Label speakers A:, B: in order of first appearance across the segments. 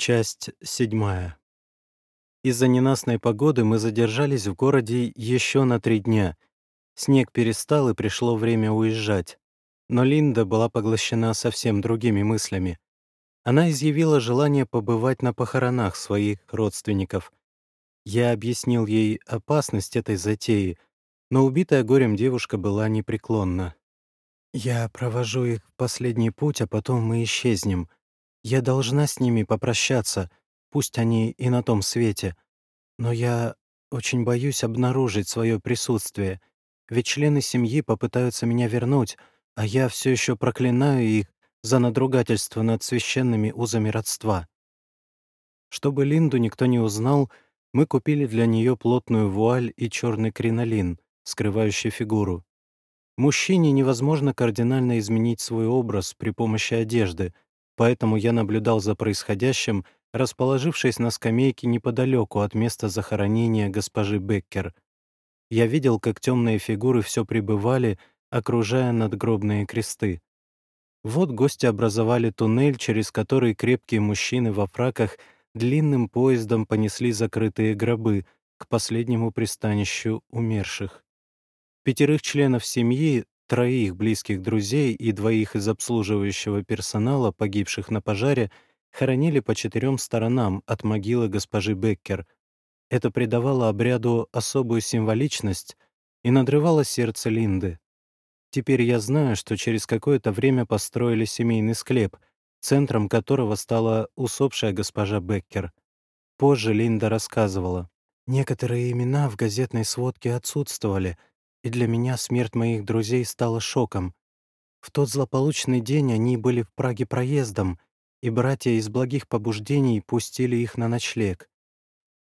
A: Часть седьмая. Из-за ненастной погоды мы задержались в городе еще на три дня. Снег перестал, и пришло время уезжать. Но Линда была поглощена совсем другими мыслями. Она изъявила желание побывать на похоронах своих родственников. Я объяснил ей опасность этой затеи, но убитая горем девушка была непреклонна. «Я провожу их в последний путь, а потом мы исчезнем. Я должна с ними попрощаться, пусть они и на том свете. Но я очень боюсь обнаружить свое присутствие, ведь члены семьи попытаются меня вернуть, а я все еще проклинаю их за надругательство над священными узами родства. Чтобы Линду никто не узнал, мы купили для нее плотную вуаль и черный кринолин, скрывающий фигуру. Мужчине невозможно кардинально изменить свой образ при помощи одежды, поэтому я наблюдал за происходящим, расположившись на скамейке неподалеку от места захоронения госпожи Беккер. Я видел, как темные фигуры все пребывали, окружая надгробные кресты. Вот гости образовали туннель, через который крепкие мужчины во фраках длинным поездом понесли закрытые гробы к последнему пристанищу умерших. Пятерых членов семьи, троих близких друзей и двоих из обслуживающего персонала, погибших на пожаре, хоронили по четырем сторонам от могилы госпожи Беккер. Это придавало обряду особую символичность и надрывало сердце Линды. Теперь я знаю, что через какое-то время построили семейный склеп, центром которого стала усопшая госпожа Беккер. Позже Линда рассказывала. «Некоторые имена в газетной сводке отсутствовали — и для меня смерть моих друзей стала шоком. В тот злополучный день они были в Праге проездом, и братья из благих побуждений пустили их на ночлег.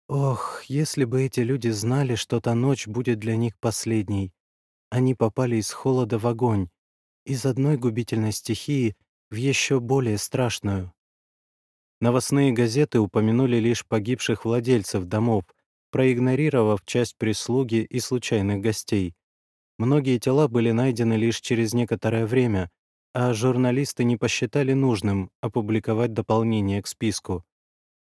A: Ох, если бы эти люди знали, что та ночь будет для них последней. Они попали из холода в огонь, из одной губительной стихии в еще более страшную. Новостные газеты упомянули лишь погибших владельцев домов, проигнорировав часть прислуги и случайных гостей. Многие тела были найдены лишь через некоторое время, а журналисты не посчитали нужным опубликовать дополнение к списку.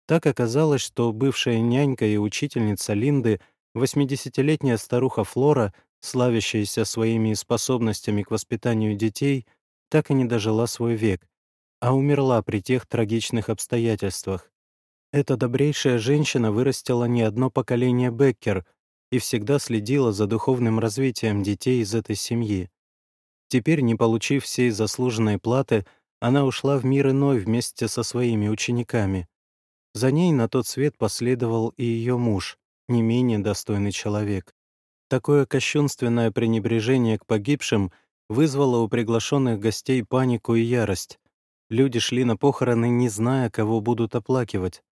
A: Так оказалось, что бывшая нянька и учительница Линды, 80-летняя старуха Флора, славящаяся своими способностями к воспитанию детей, так и не дожила свой век, а умерла при тех трагичных обстоятельствах. Эта добрейшая женщина вырастила не одно поколение Беккер и всегда следила за духовным развитием детей из этой семьи. Теперь, не получив всей заслуженной платы, она ушла в мир иной вместе со своими учениками. За ней на тот свет последовал и ее муж, не менее достойный человек. Такое кощунственное пренебрежение к погибшим вызвало у приглашенных гостей панику и ярость. Люди шли на похороны, не зная, кого будут оплакивать.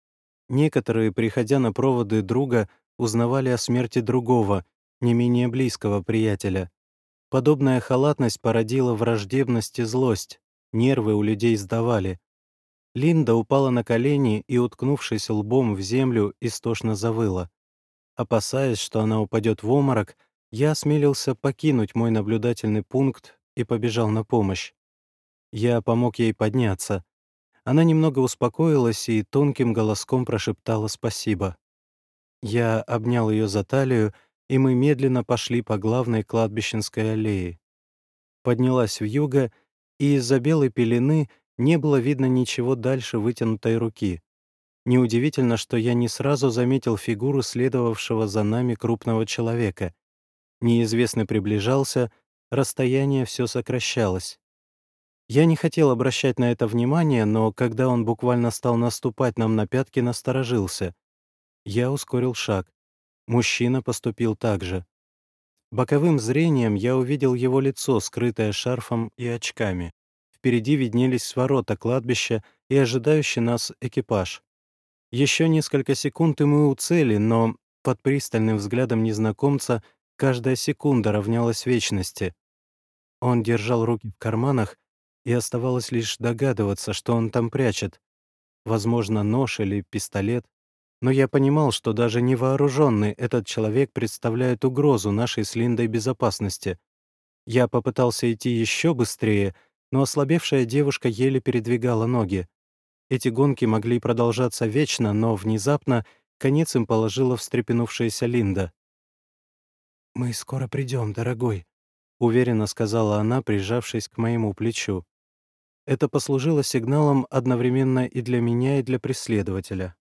A: Некоторые, приходя на проводы друга, узнавали о смерти другого, не менее близкого приятеля. Подобная халатность породила враждебность и злость, нервы у людей сдавали. Линда упала на колени и, уткнувшись лбом в землю, истошно завыла. Опасаясь, что она упадет в оморок, я осмелился покинуть мой наблюдательный пункт и побежал на помощь. Я помог ей подняться. Она немного успокоилась и тонким голоском прошептала спасибо. Я обнял ее за талию, и мы медленно пошли по главной кладбищенской аллее. Поднялась в юго, и из-за белой пелены не было видно ничего дальше вытянутой руки. Неудивительно, что я не сразу заметил фигуру следовавшего за нами крупного человека. Неизвестный приближался, расстояние все сокращалось. Я не хотел обращать на это внимание, но когда он буквально стал наступать нам на пятки, насторожился. Я ускорил шаг. Мужчина поступил так же. Боковым зрением я увидел его лицо, скрытое шарфом и очками. Впереди виднелись ворота кладбища и ожидающий нас экипаж. Еще несколько секунд, и мы у цели, но под пристальным взглядом незнакомца каждая секунда равнялась вечности. Он держал руки в карманах, и оставалось лишь догадываться, что он там прячет. Возможно, нож или пистолет. Но я понимал, что даже невооруженный этот человек представляет угрозу нашей с Линдой безопасности. Я попытался идти еще быстрее, но ослабевшая девушка еле передвигала ноги. Эти гонки могли продолжаться вечно, но внезапно конец им положила встрепенувшаяся Линда. «Мы скоро придем, дорогой», — уверенно сказала она, прижавшись к моему плечу. Это послужило сигналом одновременно и для меня, и для преследователя.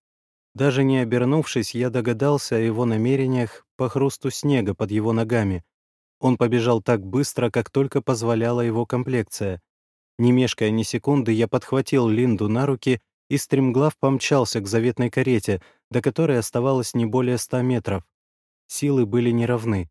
A: Даже не обернувшись, я догадался о его намерениях по хрусту снега под его ногами. Он побежал так быстро, как только позволяла его комплекция. Не мешкая ни секунды, я подхватил Линду на руки и стремглав помчался к заветной карете, до которой оставалось не более ста метров. Силы были неравны.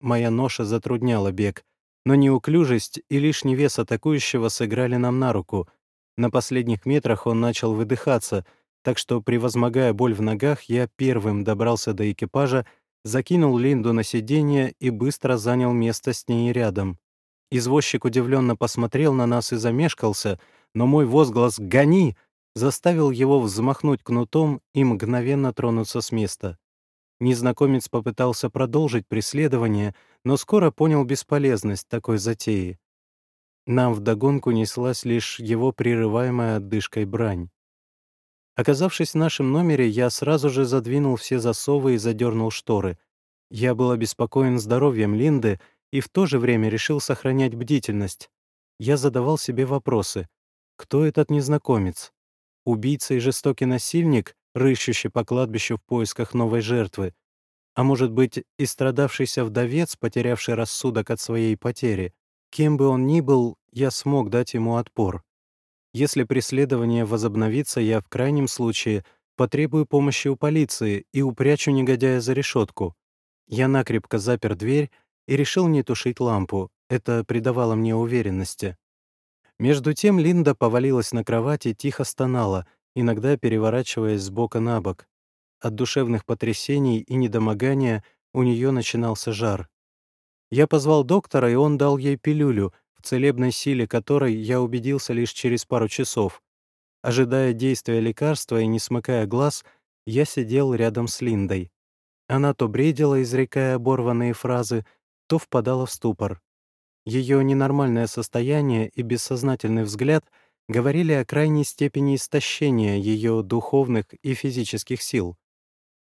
A: Моя ноша затрудняла бег, но неуклюжесть и лишний вес атакующего сыграли нам на руку. На последних метрах он начал выдыхаться, так что, превозмогая боль в ногах, я первым добрался до экипажа, закинул Линду на сиденье и быстро занял место с ней рядом. Извозчик удивленно посмотрел на нас и замешкался, но мой возглас «Гони!» заставил его взмахнуть кнутом и мгновенно тронуться с места. Незнакомец попытался продолжить преследование, но скоро понял бесполезность такой затеи. Нам вдогонку неслась лишь его прерываемая отдышкой брань. Оказавшись в нашем номере, я сразу же задвинул все засовы и задернул шторы. Я был обеспокоен здоровьем Линды — и в то же время решил сохранять бдительность. Я задавал себе вопросы. Кто этот незнакомец? Убийца и жестокий насильник, рыщущий по кладбищу в поисках новой жертвы? А может быть, и страдавшийся вдовец, потерявший рассудок от своей потери? Кем бы он ни был, я смог дать ему отпор. Если преследование возобновится, я в крайнем случае потребую помощи у полиции и упрячу негодяя за решетку. Я накрепко запер дверь и решил не тушить лампу. Это придавало мне уверенности. Между тем Линда повалилась на кровать и тихо стонала, иногда переворачиваясь с бока на бок. От душевных потрясений и недомогания у нее начинался жар. Я позвал доктора, и он дал ей пилюлю, целебной силе которой я убедился лишь через пару часов. Ожидая действия лекарства и не смыкая глаз, я сидел рядом с Линдой. Она то бредила, изрекая оборванные фразы, то впадала в ступор. Ее ненормальное состояние и бессознательный взгляд говорили о крайней степени истощения ее духовных и физических сил.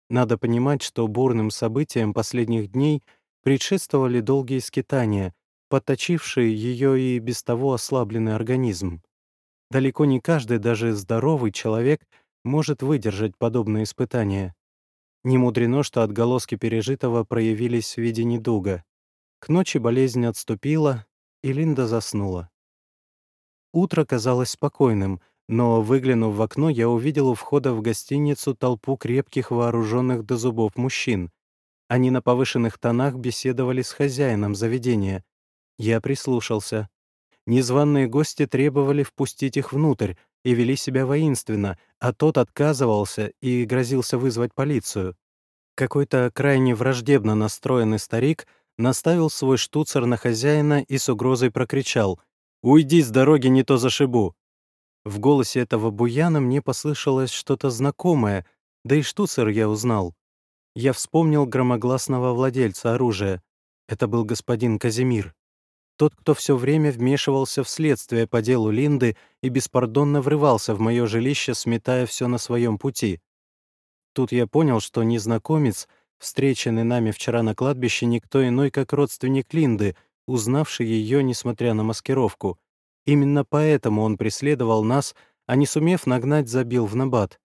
A: Надо понимать, что бурным событиям последних дней предшествовали долгие скитания, подточившие ее и без того ослабленный организм. Далеко не каждый, даже здоровый человек, может выдержать подобные испытания. Не мудрено, что отголоски пережитого проявились в виде недуга. К ночи болезнь отступила, и Линда заснула. Утро казалось спокойным, но, выглянув в окно, я увидел у входа в гостиницу толпу крепких вооруженных до зубов мужчин. Они на повышенных тонах беседовали с хозяином заведения. Я прислушался. Незваные гости требовали впустить их внутрь и вели себя воинственно, а тот отказывался и грозился вызвать полицию. Какой-то крайне враждебно настроенный старик — наставил свой штуцер на хозяина и с угрозой прокричал «Уйди с дороги, не то зашибу!». В голосе этого буяна мне послышалось что-то знакомое, да и штуцер я узнал. Я вспомнил громогласного владельца оружия. Это был господин Казимир. Тот, кто все время вмешивался в следствие по делу Линды и беспардонно врывался в мое жилище, сметая все на своем пути. Тут я понял, что незнакомец — Встреченный нами вчера на кладбище никто иной, как родственник Линды, узнавший ее, несмотря на маскировку. Именно поэтому он преследовал нас, а не сумев нагнать, забил в набат.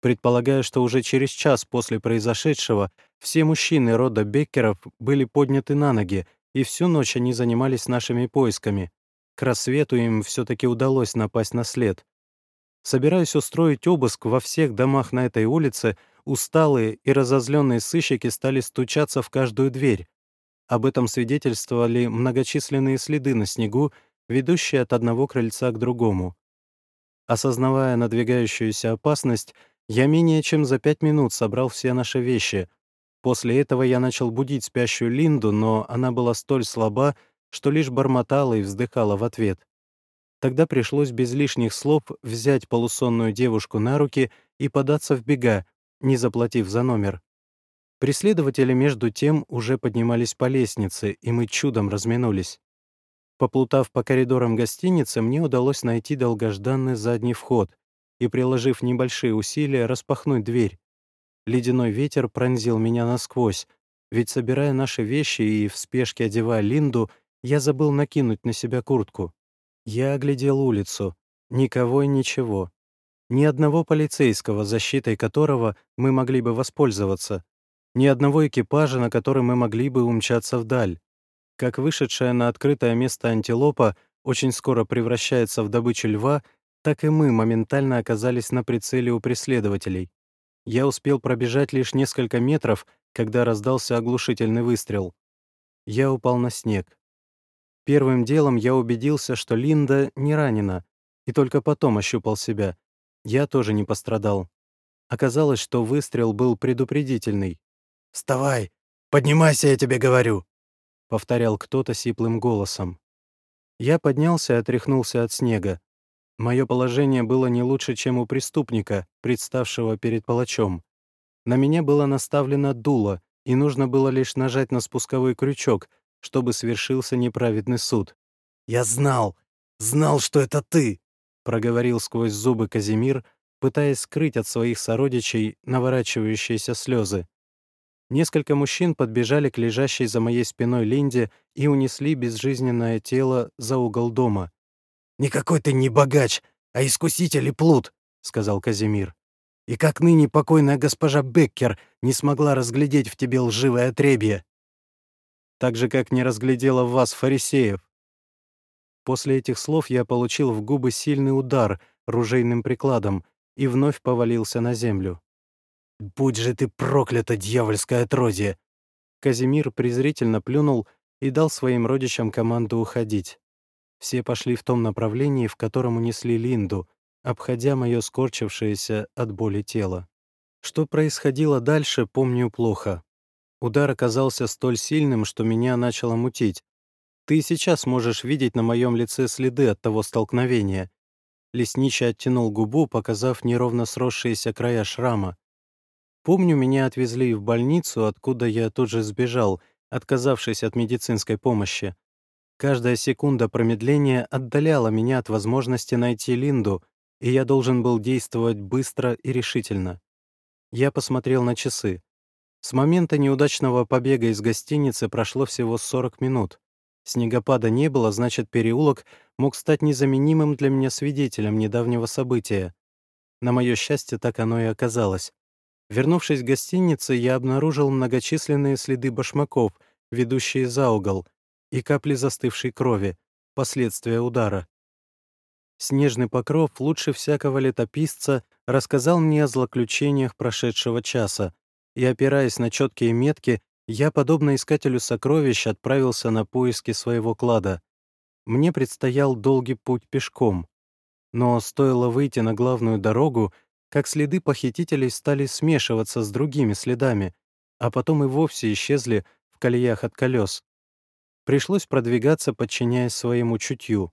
A: Предполагая, что уже через час после произошедшего все мужчины рода Беккеров были подняты на ноги, и всю ночь они занимались нашими поисками. К рассвету им все-таки удалось напасть на след. Собираюсь устроить обыск во всех домах на этой улице, Усталые и разозленные сыщики стали стучаться в каждую дверь. Об этом свидетельствовали многочисленные следы на снегу, ведущие от одного крыльца к другому. Осознавая надвигающуюся опасность, я менее чем за пять минут собрал все наши вещи. После этого я начал будить спящую Линду, но она была столь слаба, что лишь бормотала и вздыхала в ответ. Тогда пришлось без лишних слов взять полусонную девушку на руки и податься в бега, не заплатив за номер. Преследователи, между тем, уже поднимались по лестнице, и мы чудом разминулись. Поплутав по коридорам гостиницы, мне удалось найти долгожданный задний вход. и, приложив небольшие усилия, распахнуть дверь. Ледяной ветер пронзил меня насквозь, ведь, собирая наши вещи и в спешке одевая Линду, я забыл накинуть на себя куртку. Я оглядел улицу. Никого и ничего. Ни одного полицейского, защитой которого мы могли бы воспользоваться. Ни одного экипажа, на котором мы могли бы умчаться вдаль. Как вышедшая на открытое место антилопа очень скоро превращается в добычу льва, так и мы моментально оказались на прицеле у преследователей. Я успел пробежать лишь несколько метров, когда раздался оглушительный выстрел. Я упал на снег. Первым делом я убедился, что Линда не ранена, и только потом ощупал себя. Я тоже не пострадал. Оказалось, что выстрел был предупредительный.
B: «Вставай! Поднимайся, я тебе говорю!»
A: — повторял кто-то сиплым голосом. Я поднялся и отряхнулся от снега. Мое положение было не лучше, чем у преступника, представшего перед палачом. На меня было наставлено дуло, и нужно было лишь нажать на спусковой крючок, чтобы свершился неправедный суд.
B: «Я знал! Знал, что это ты!»
A: — проговорил сквозь зубы Казимир, пытаясь скрыть от своих сородичей наворачивающиеся слезы. Несколько мужчин подбежали к лежащей за моей спиной Линде и унесли безжизненное тело за угол дома.
B: «Никакой ты не богач, а искуситель и плут», — сказал Казимир. «И как ныне покойная госпожа Беккер не смогла разглядеть в тебе лживое отребье».
A: «Так же, как не разглядела в вас фарисеев». После этих слов я получил в губы сильный удар ружейным прикладом и вновь повалился на землю.
B: «Будь же ты проклята, дьявольское отродье!»
A: Казимир презрительно плюнул и дал своим родичам команду уходить. Все пошли в том направлении, в котором унесли Линду, обходя мое скорчившееся от боли тело. Что происходило дальше, помню плохо. Удар оказался столь сильным, что меня начало мутить. Ты сейчас можешь видеть на моем лице следы от того столкновения. Лесничий оттянул губу, показав неровно сросшиеся края шрама. Помню, меня отвезли в больницу, откуда я тут же сбежал, отказавшись от медицинской помощи. Каждая секунда промедления отдаляла меня от возможности найти Линду, и я должен был действовать быстро и решительно. Я посмотрел на часы. С момента неудачного побега из гостиницы прошло всего 40 минут. Снегопада не было, значит, переулок мог стать незаменимым для меня свидетелем недавнего события. На мое счастье, так оно и оказалось. Вернувшись в гостиницу, я обнаружил многочисленные следы башмаков, ведущие за угол, и капли застывшей крови, последствия удара. Снежный покров лучше всякого летописца рассказал мне о злоключениях прошедшего часа, и, опираясь на четкие метки, я, подобно искателю сокровищ, отправился на поиски своего клада. Мне предстоял долгий путь пешком. Но стоило выйти на главную дорогу, как следы похитителей стали смешиваться с другими следами, а потом и вовсе исчезли в колеях от колес. Пришлось продвигаться, подчиняясь своему чутью.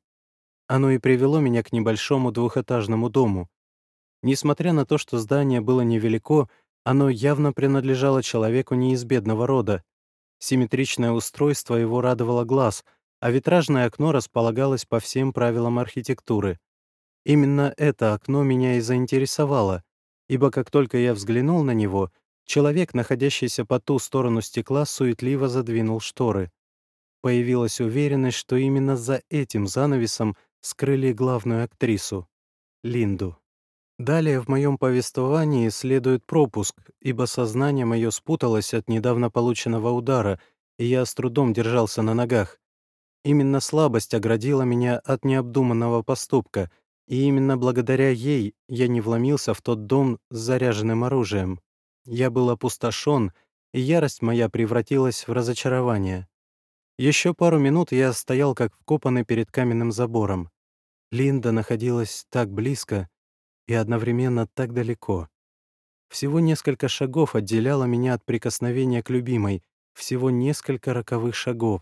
A: Оно и привело меня к небольшому двухэтажному дому. Несмотря на то, что здание было невелико, оно явно принадлежало человеку не из бедного рода. Симметричное устройство его радовало глаз, а витражное окно располагалось по всем правилам архитектуры. Именно это окно меня и заинтересовало, ибо как только я взглянул на него, человек, находящийся по ту сторону стекла, суетливо задвинул шторы. Появилась уверенность, что именно за этим занавесом скрыли главную актрису — Линду. Далее в моем повествовании следует пропуск, ибо сознание мое спуталось от недавно полученного удара, и я с трудом держался на ногах. Именно слабость оградила меня от необдуманного поступка — и именно благодаря ей я не вломился в тот дом с заряженным оружием. Я был опустошен, и ярость моя превратилась в разочарование. Еще пару минут я стоял как вкопанный перед каменным забором. Линда находилась так близко и одновременно так далеко. Всего несколько шагов отделяло меня от прикосновения к любимой, всего несколько роковых шагов.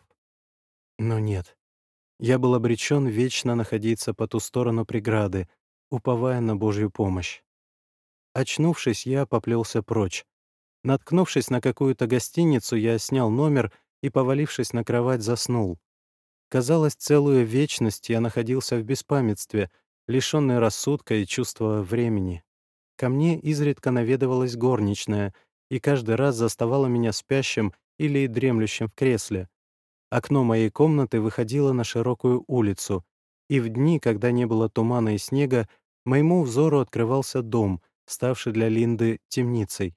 A: Но нет, я был обречен вечно находиться по ту сторону преграды, уповая на Божью помощь. Очнувшись, я поплелся прочь. Наткнувшись на какую-то гостиницу, я снял номер и, повалившись на кровать, заснул. Казалось, целую вечность я находился в беспамятстве, лишённый рассудка и чувства времени. Ко мне изредка наведывалась горничная и каждый раз заставала меня спящим или дремлющим в кресле. Окно моей комнаты выходило на широкую улицу, и в дни, когда не было тумана и снега, моему взору открывался дом, ставший для Линды темницей.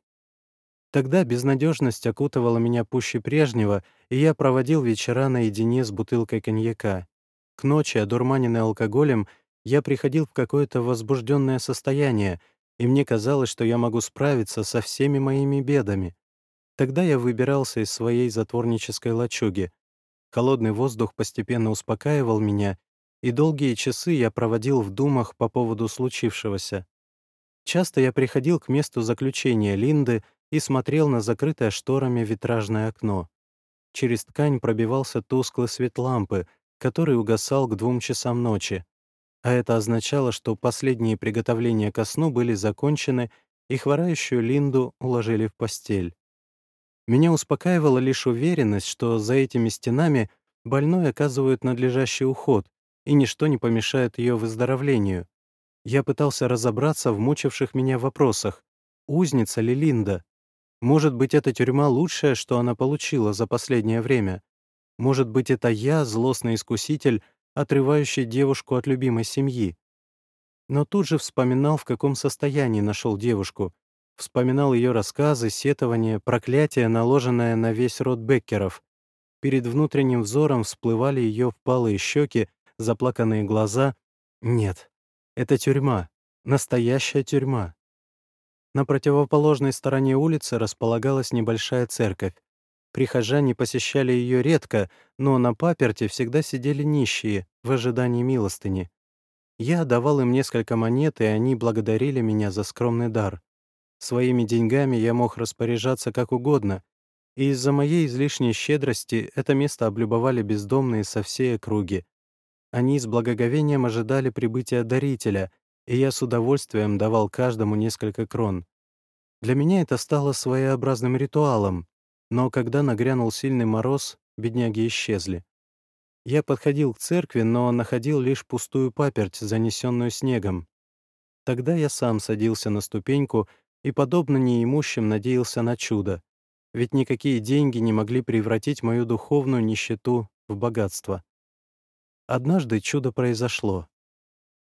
A: Тогда безнадежность окутывала меня пуще прежнего, и я проводил вечера наедине с бутылкой коньяка. К ночи, одурманенный алкоголем, я приходил в какое-то возбужденное состояние, и мне казалось, что я могу справиться со всеми моими бедами. Тогда я выбирался из своей затворнической лачуги. Холодный воздух постепенно успокаивал меня, и долгие часы я проводил в думах по поводу случившегося. Часто я приходил к месту заключения Линды и смотрел на закрытое шторами витражное окно. Через ткань пробивался тусклый свет лампы, который угасал к двум часам ночи. А это означало, что последние приготовления ко сну были закончены, и хворающую Линду уложили в постель. Меня успокаивала лишь уверенность, что за этими стенами больной оказывают надлежащий уход, и ничто не помешает ее выздоровлению. Я пытался разобраться в мучивших меня вопросах. Узница ли Линда? Может быть, эта тюрьма лучшее, что она получила за последнее время? Может быть, это я, злостный искуситель, отрывающий девушку от любимой семьи? Но тут же вспоминал, в каком состоянии нашел девушку. Вспоминал ее рассказы, сетования, проклятие, наложенное на весь род Беккеров. Перед внутренним взором всплывали ее впалые щеки, заплаканные глаза. Нет, это тюрьма, настоящая тюрьма. На противоположной стороне улицы располагалась небольшая церковь. Прихожане посещали ее редко, но на паперте всегда сидели нищие, в ожидании милостыни. Я давал им несколько монет, и они благодарили меня за скромный дар. Своими деньгами я мог распоряжаться как угодно, и из-за моей излишней щедрости это место облюбовали бездомные со всей округи. Они с благоговением ожидали прибытия дарителя, и я с удовольствием давал каждому несколько крон. Для меня это стало своеобразным ритуалом, но когда нагрянул сильный мороз, бедняги исчезли. Я подходил к церкви, но находил лишь пустую паперть, занесенную снегом. Тогда я сам садился на ступеньку и, подобно неимущим, надеялся на чудо, ведь никакие деньги не могли превратить мою духовную нищету в богатство. Однажды чудо произошло.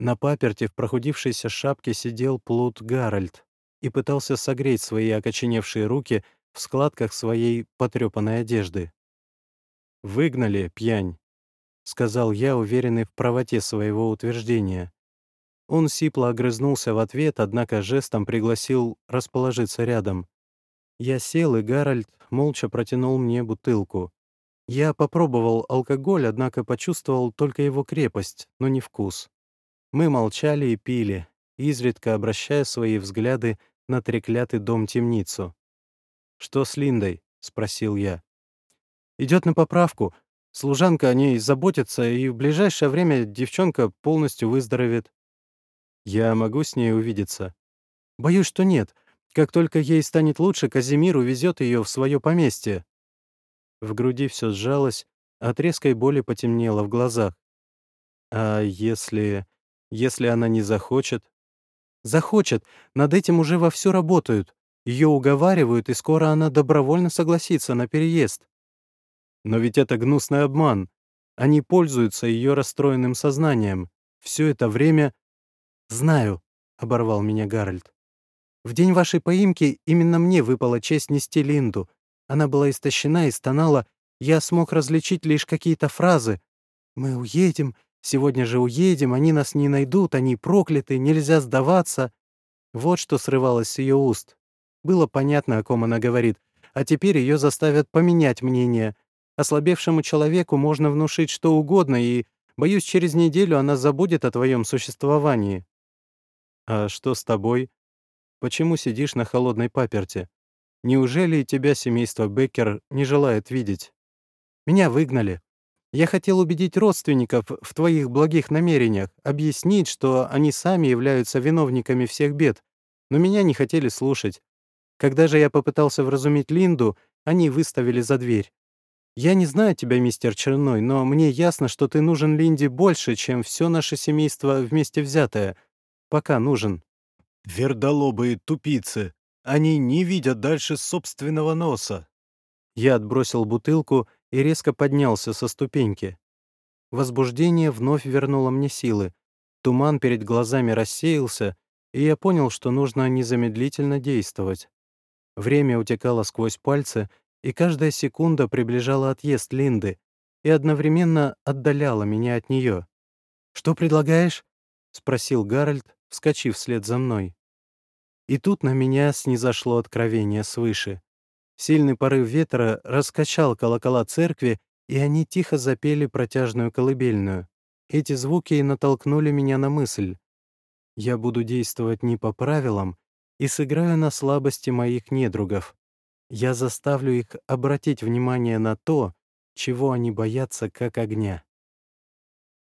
A: На паперте в прохудившейся шапке сидел плут Гарольд и пытался согреть свои окоченевшие руки в складках своей потрепанной одежды. «Выгнали, пьянь», — сказал я, уверенный в правоте своего утверждения. Он сипло огрызнулся в ответ, однако жестом пригласил расположиться рядом. Я сел, и Гарольд молча протянул мне бутылку. Я попробовал алкоголь, однако почувствовал только его крепость, но не вкус. Мы молчали и пили, изредка обращая свои взгляды на треклятый дом-темницу. «Что с Линдой?» — спросил я. Идет на поправку. Служанка о ней заботится, и в ближайшее время девчонка полностью выздоровеет. Я могу с ней увидеться? Боюсь, что нет. Как только ей станет лучше, Казимир увезет ее в свое поместье. В груди все сжалось, от резкой боли потемнело в глазах. А если... если она не захочет? Захочет, над этим уже вовсю работают. Ее уговаривают, и скоро она добровольно согласится на переезд. Но ведь это гнусный обман. Они пользуются ее расстроенным сознанием. Все это время... «Знаю», — оборвал меня Гарольд. «В день вашей поимки именно мне выпала честь нести Линду, она была истощена и стонала. Я смог различить лишь какие-то фразы. «Мы уедем, сегодня же уедем, они нас не найдут, они прокляты, нельзя сдаваться». Вот что срывалось с ее уст. Было понятно, о ком она говорит, а теперь ее заставят поменять мнение. Ослабевшему человеку можно внушить что угодно, и, боюсь, через неделю она забудет о твоем существовании. «А что с тобой? Почему сидишь на холодной паперте?» Неужели тебя семейство Беккер не желает видеть? Меня выгнали. Я хотел убедить родственников в твоих благих намерениях, объяснить, что они сами являются виновниками всех бед, но меня не хотели слушать. Когда же я попытался вразумить Линду, они выставили за дверь. Я не знаю тебя, мистер Черной, но мне ясно, что ты нужен Линде больше, чем все наше семейство вместе взятое. Пока нужен».
B: «Вердолобые тупицы! Они не видят дальше собственного носа!»
A: Я отбросил бутылку и резко поднялся со ступеньки. Возбуждение вновь вернуло мне силы. Туман перед глазами рассеялся, и я понял, что нужно незамедлительно действовать. Время утекало сквозь пальцы, и каждая секунда приближала отъезд Линды и одновременно отдаляла меня от нее. «Что предлагаешь?» — спросил Гарольд, вскочив вслед за мной. И тут на меня снизошло откровение свыше. Сильный порыв ветра раскачал колокола церкви, и они тихо запели протяжную колыбельную. Эти звуки натолкнули меня на мысль. Я буду действовать не по правилам и сыграю на слабости моих недругов. Я заставлю их обратить внимание на то, чего они боятся как огня.